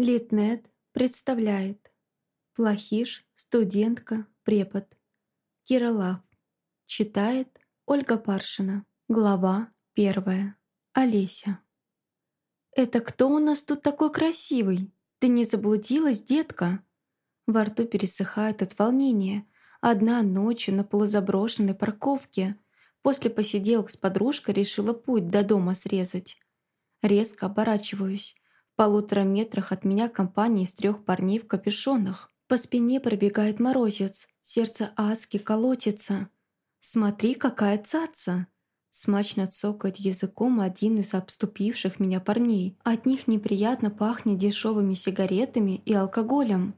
Литнет представляет Плохиш, студентка, препод Кира Лав Читает Ольга Паршина Глава первая Олеся «Это кто у нас тут такой красивый? Ты не заблудилась, детка?» Во рту пересыхает от волнения. Одна ночью на полузаброшенной парковке. После посиделок с подружкой решила путь до дома срезать. Резко оборачиваюсь полутора метрах от меня компания из трех парней в капюшонах. По спине пробегает морозец, сердце адски колотится. «Смотри, какая цаца!» Смачно цокает языком один из обступивших меня парней. От них неприятно пахнет дешевыми сигаретами и алкоголем.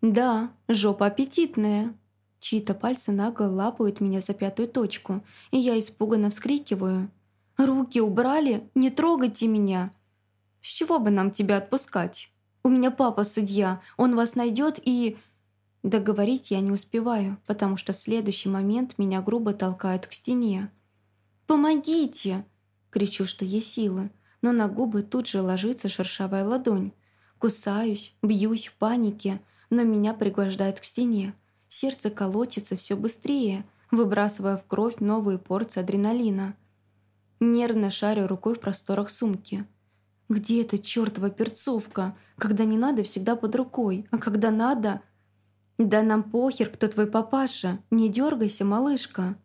«Да, жопа аппетитная!» Чьи-то пальцы нагло лапают меня за пятую точку, и я испуганно вскрикиваю. «Руки убрали? Не трогайте меня! С чего бы нам тебя отпускать? У меня папа судья, он вас найдет и...» Договорить я не успеваю, потому что в следующий момент меня грубо толкают к стене. «Помогите!» Кричу, что есть силы, но на губы тут же ложится шершавая ладонь. Кусаюсь, бьюсь в панике, но меня пригвождают к стене. Сердце колотится все быстрее, выбрасывая в кровь новые порции адреналина. Нервно шарю рукой в просторах сумки – где эта чертова перцовка? Когда не надо, всегда под рукой, а когда надо... Да нам похер, кто твой папаша. Не дергайся, малышка.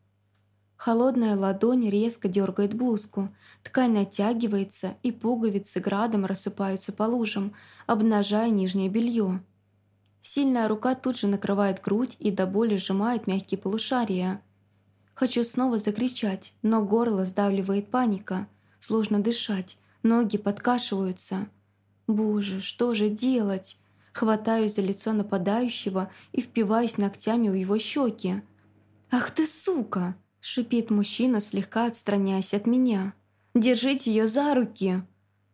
Холодная ладонь резко дергает блузку. Ткань натягивается, и пуговицы градом рассыпаются по лужам, обнажая нижнее белье. Сильная рука тут же накрывает грудь и до боли сжимает мягкие полушария. Хочу снова закричать, но горло сдавливает паника. Сложно дышать, Ноги подкашиваются. Боже, что же делать? Хватаюсь за лицо нападающего и впиваюсь ногтями в его щеки. «Ах ты сука!» — шипит мужчина, слегка отстраняясь от меня. «Держите ее за руки!»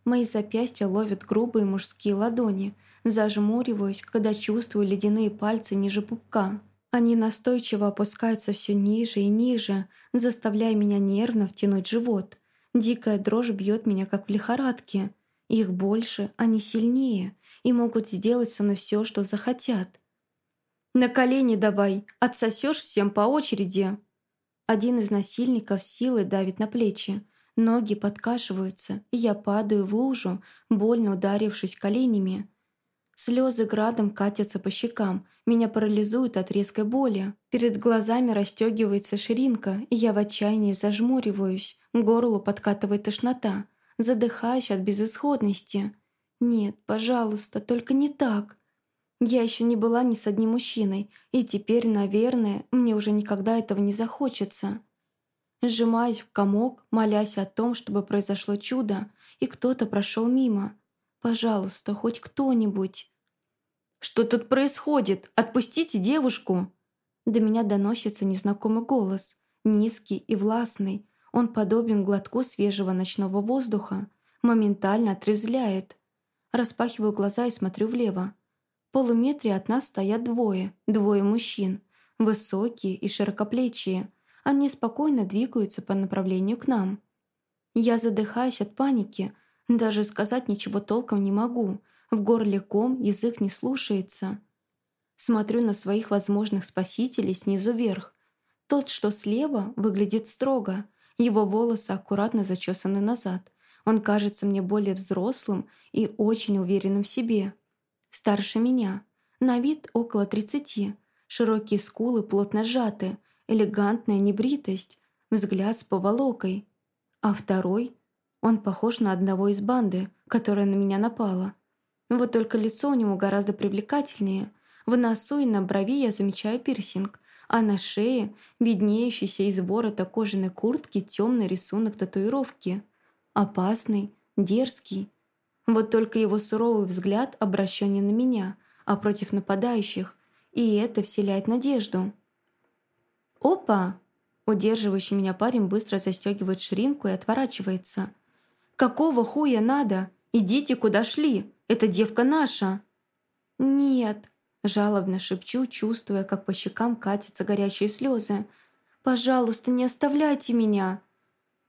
Мои запястья ловят грубые мужские ладони. Зажмуриваюсь, когда чувствую ледяные пальцы ниже пупка. Они настойчиво опускаются все ниже и ниже, заставляя меня нервно втянуть живот. Дикая дрожь бьет меня, как в лихорадке. Их больше, они сильнее и могут сделать со мной все, что захотят. «На колени давай, отсосешь всем по очереди!» Один из насильников силой давит на плечи. Ноги подкашиваются, и я падаю в лужу, больно ударившись коленями. Слезы градом катятся по щекам, меня парализует от резкой боли. Перед глазами расстегивается ширинка, и я в отчаянии зажмуриваюсь. Горло подкатывает тошнота. Задыхаюсь от безысходности. Нет, пожалуйста, только не так. Я еще не была ни с одним мужчиной, и теперь, наверное, мне уже никогда этого не захочется. Сжимаюсь в комок, молясь о том, чтобы произошло чудо, и кто-то прошел мимо. Пожалуйста, хоть кто-нибудь. «Что тут происходит? Отпустите девушку!» До меня доносится незнакомый голос, низкий и властный. Он подобен глотку свежего ночного воздуха, моментально отрезвляет. Распахиваю глаза и смотрю влево. В полуметре от нас стоят двое, двое мужчин, высокие и широкоплечие. Они спокойно двигаются по направлению к нам. Я задыхаюсь от паники, даже сказать ничего толком не могу. В горле ком, язык не слушается. Смотрю на своих возможных спасителей снизу вверх. Тот, что слева, выглядит строго. Его волосы аккуратно зачесаны назад. Он кажется мне более взрослым и очень уверенным в себе. Старше меня. На вид около тридцати. Широкие скулы плотно сжаты, элегантная небритость, взгляд с поволокой. А второй он похож на одного из банды, которая на меня напала. Вот только лицо у него гораздо привлекательнее. В носу и на брови я замечаю пирсинг, а на шее виднеющийся из ворота кожаной куртки темный рисунок татуировки. Опасный, дерзкий. Вот только его суровый взгляд обращен не на меня, а против нападающих, и это вселяет надежду. «Опа!» Удерживающий меня парень быстро застегивает ширинку и отворачивается. «Какого хуя надо? Идите, куда шли! Эта девка наша!» «Нет!» – жалобно шепчу, чувствуя, как по щекам катятся горячие слезы. «Пожалуйста, не оставляйте меня!»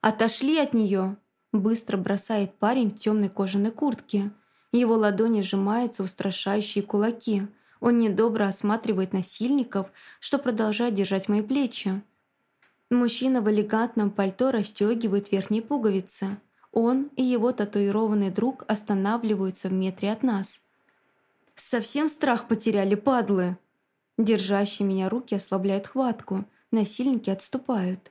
«Отошли от нее!» – быстро бросает парень в темной кожаной куртке. Его ладони сжимаются устрашающие кулаки. Он недобро осматривает насильников, что продолжает держать мои плечи. Мужчина в элегантном пальто расстегивает верхние пуговицы. Он и его татуированный друг останавливаются в метре от нас. «Совсем страх потеряли, падлы!» Держащие меня руки ослабляют хватку, насильники отступают.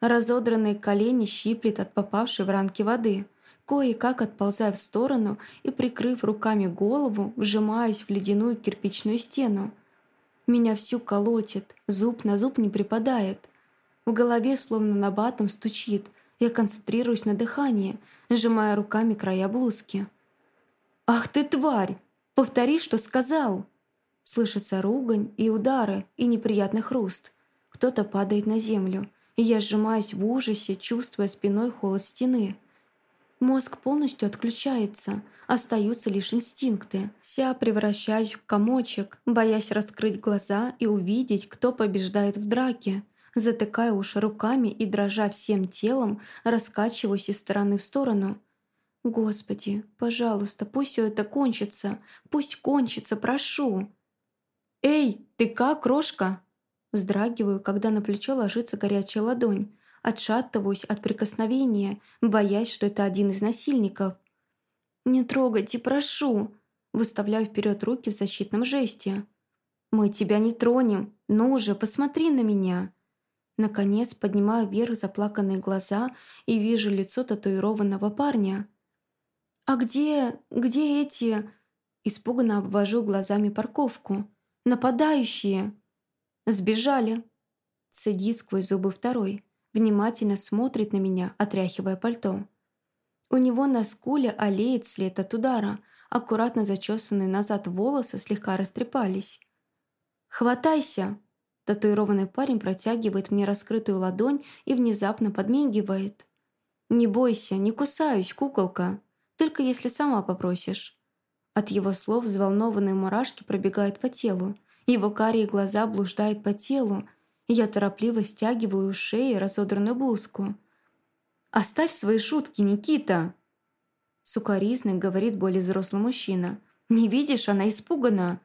Разодранные колени щиплет от попавшей в ранки воды. Кое-как отползая в сторону и, прикрыв руками голову, вжимаюсь в ледяную кирпичную стену. Меня всю колотит, зуб на зуб не припадает. В голове словно на батом стучит. Я концентрируюсь на дыхании, сжимая руками края блузки. «Ах ты, тварь! Повтори, что сказал!» Слышится ругань и удары, и неприятный хруст. Кто-то падает на землю, и я сжимаюсь в ужасе, чувствуя спиной холод стены. Мозг полностью отключается, остаются лишь инстинкты. Вся превращаюсь в комочек, боясь раскрыть глаза и увидеть, кто побеждает в драке. Затыкая уши руками и дрожа всем телом, раскачиваюсь из стороны в сторону. «Господи, пожалуйста, пусть все это кончится! Пусть кончится, прошу!» «Эй, ты как, крошка?» Вздрагиваю, когда на плечо ложится горячая ладонь. Отшатываюсь от прикосновения, боясь, что это один из насильников. «Не трогайте, прошу!» Выставляю вперед руки в защитном жесте. «Мы тебя не тронем. Ну уже, посмотри на меня!» Наконец поднимаю вверх заплаканные глаза и вижу лицо татуированного парня. «А где... где эти...» Испуганно обвожу глазами парковку. «Нападающие!» «Сбежали!» Цедит сквозь зубы второй. Внимательно смотрит на меня, отряхивая пальто. У него на скуле олеет след от удара. Аккуратно зачесанные назад волосы слегка растрепались. «Хватайся!» Татуированный парень протягивает мне раскрытую ладонь и внезапно подмигивает. «Не бойся, не кусаюсь, куколка. Только если сама попросишь». От его слов взволнованные мурашки пробегают по телу. Его карие глаза блуждают по телу. Я торопливо стягиваю у шеи разодранную блузку. «Оставь свои шутки, Никита!» Сукаризный говорит более взрослый мужчина. «Не видишь, она испугана!»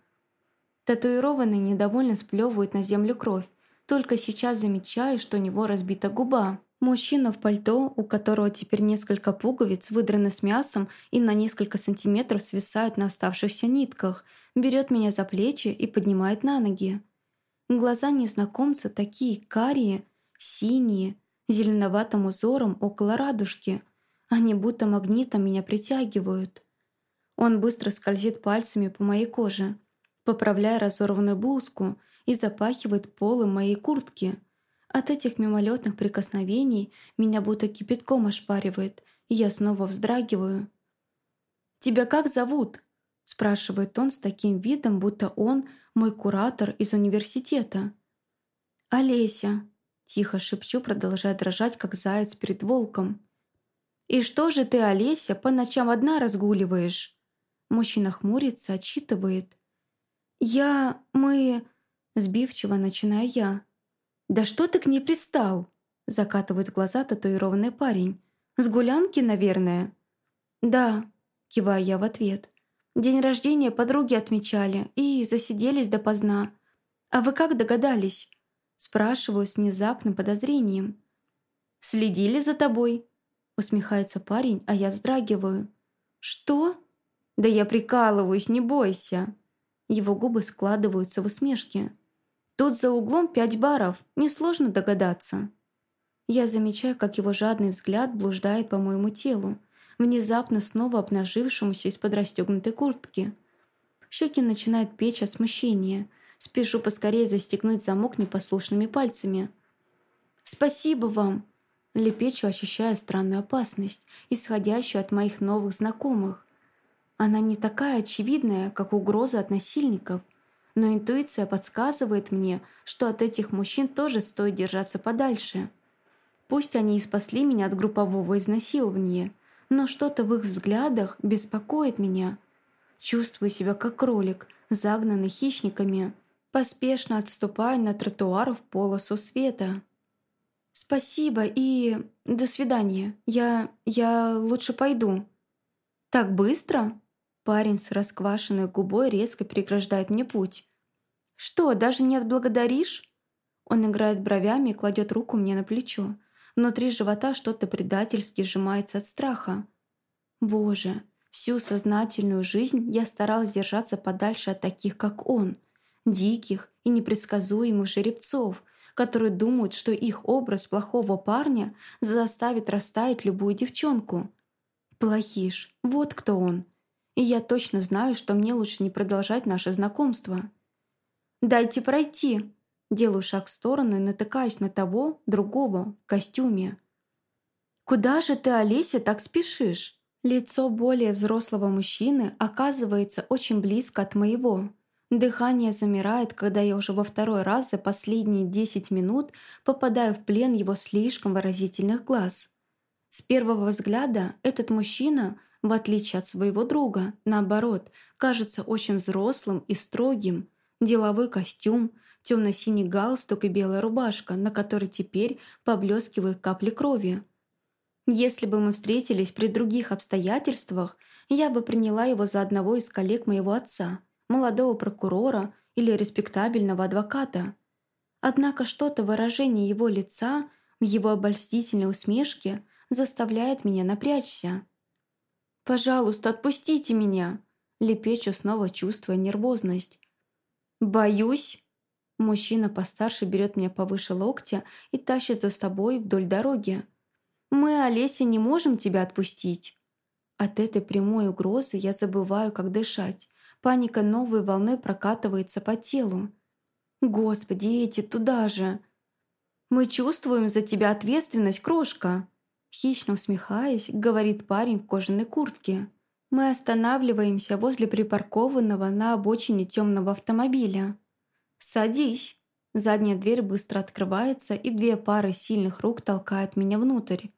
Татуированный недовольно сплевывает на землю кровь. Только сейчас замечаю, что у него разбита губа. Мужчина в пальто, у которого теперь несколько пуговиц выдраны с мясом и на несколько сантиметров свисают на оставшихся нитках, берет меня за плечи и поднимает на ноги. Глаза незнакомца такие карие, синие, зеленоватым узором около радужки. Они будто магнитом меня притягивают. Он быстро скользит пальцами по моей коже, поправляя разорванную блузку и запахивает полы моей куртки – от этих мимолетных прикосновений меня будто кипятком ошпаривает, и я снова вздрагиваю. «Тебя как зовут?» – спрашивает он с таким видом, будто он мой куратор из университета. «Олеся», – тихо шепчу, продолжая дрожать, как заяц перед волком. «И что же ты, Олеся, по ночам одна разгуливаешь?» Мужчина хмурится, отчитывает. «Я... мы...» Сбивчиво начинаю я. «Да что ты к ней пристал?» Закатывает глаза татуированный парень. «С гулянки, наверное?» «Да», киваю я в ответ. «День рождения подруги отмечали и засиделись допоздна. А вы как догадались?» Спрашиваю с внезапным подозрением. «Следили за тобой?» Усмехается парень, а я вздрагиваю. «Что?» «Да я прикалываюсь, не бойся!» Его губы складываются в усмешке. Тут за углом пять баров, несложно догадаться. Я замечаю, как его жадный взгляд блуждает по моему телу, внезапно снова обнажившемуся из-под расстегнутой куртки. Щеки начинают печь от смущения. Спешу поскорее застегнуть замок непослушными пальцами. «Спасибо вам!» Лепечу, ощущая странную опасность, исходящую от моих новых знакомых. Она не такая очевидная, как угроза от насильников – но интуиция подсказывает мне, что от этих мужчин тоже стоит держаться подальше. Пусть они и спасли меня от группового изнасилования, но что-то в их взглядах беспокоит меня. Чувствую себя как кролик, загнанный хищниками, поспешно отступая на тротуар в полосу света. «Спасибо и до свидания. Я... я лучше пойду». «Так быстро?» Парень с расквашенной губой резко преграждает мне путь. «Что, даже не отблагодаришь?» Он играет бровями и кладет руку мне на плечо. Внутри живота что-то предательски сжимается от страха. Боже, всю сознательную жизнь я старалась держаться подальше от таких, как он. Диких и непредсказуемых жеребцов, которые думают, что их образ плохого парня заставит растаять любую девчонку. Плохиш, вот кто он. И я точно знаю, что мне лучше не продолжать наше знакомство. «Дайте пройти!» Делаю шаг в сторону и натыкаюсь на того, другого, в костюме. «Куда же ты, Олеся, так спешишь?» Лицо более взрослого мужчины оказывается очень близко от моего. Дыхание замирает, когда я уже во второй раз за последние 10 минут попадаю в плен его слишком выразительных глаз. С первого взгляда этот мужчина, в отличие от своего друга, наоборот, кажется очень взрослым и строгим. Деловой костюм, темно-синий галстук и белая рубашка, на которой теперь поблескивают капли крови. Если бы мы встретились при других обстоятельствах, я бы приняла его за одного из коллег моего отца, молодого прокурора или респектабельного адвоката. Однако что-то выражение его лица, в его обольстительной усмешке заставляет меня напрячься. «Пожалуйста, отпустите меня!» Лепечу снова, чувствуя нервозность. «Боюсь!» Мужчина постарше берет меня повыше локтя и тащит за собой вдоль дороги. «Мы, Олеся, не можем тебя отпустить!» От этой прямой угрозы я забываю, как дышать. Паника новой волной прокатывается по телу. «Господи, эти туда же!» «Мы чувствуем за тебя ответственность, крошка!» Хищно усмехаясь, говорит парень в кожаной куртке. Мы останавливаемся возле припаркованного на обочине темного автомобиля. «Садись!» Задняя дверь быстро открывается, и две пары сильных рук толкают меня внутрь.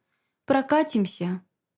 «Прокатимся!»